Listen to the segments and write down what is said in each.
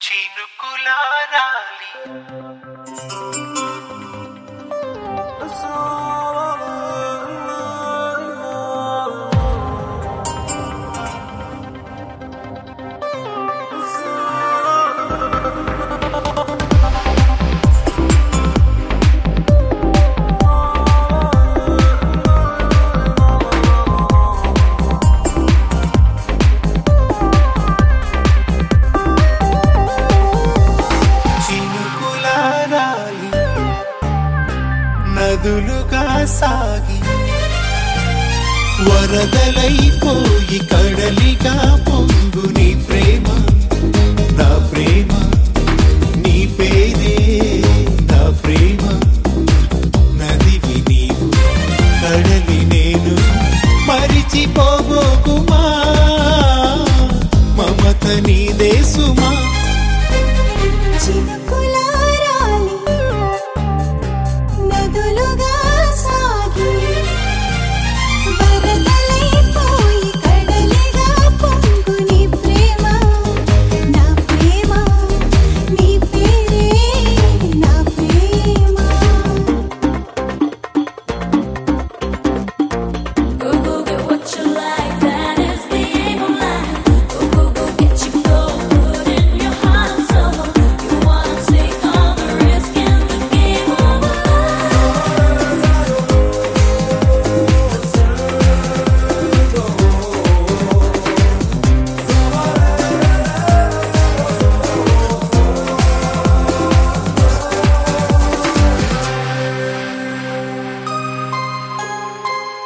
చినుకులారాలి. నదులుగా సాగి వరదలైపోయి కడలిగా పొంగుని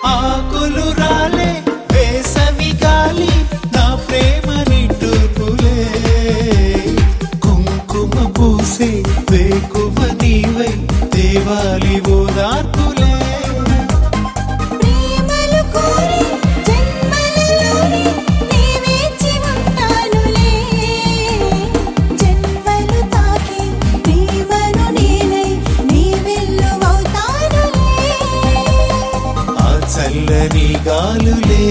ఆకులు రాలే చల్లని గాలులే.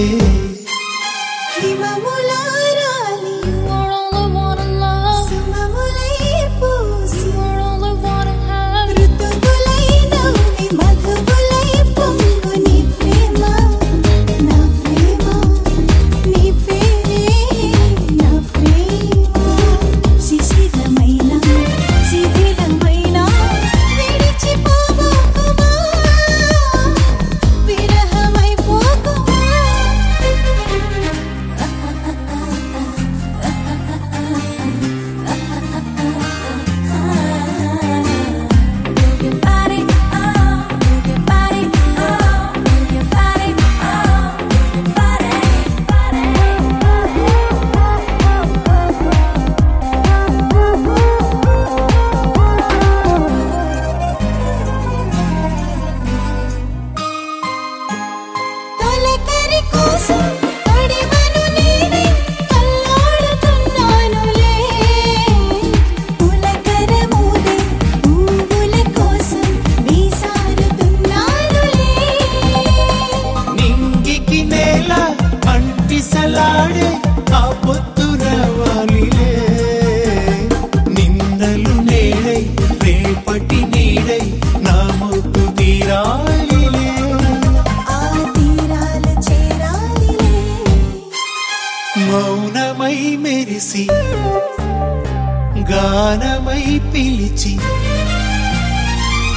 గానమై పిలిచి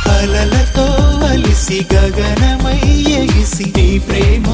కలలతో అలిసి గగనమై ఎగిసి ప్రేమ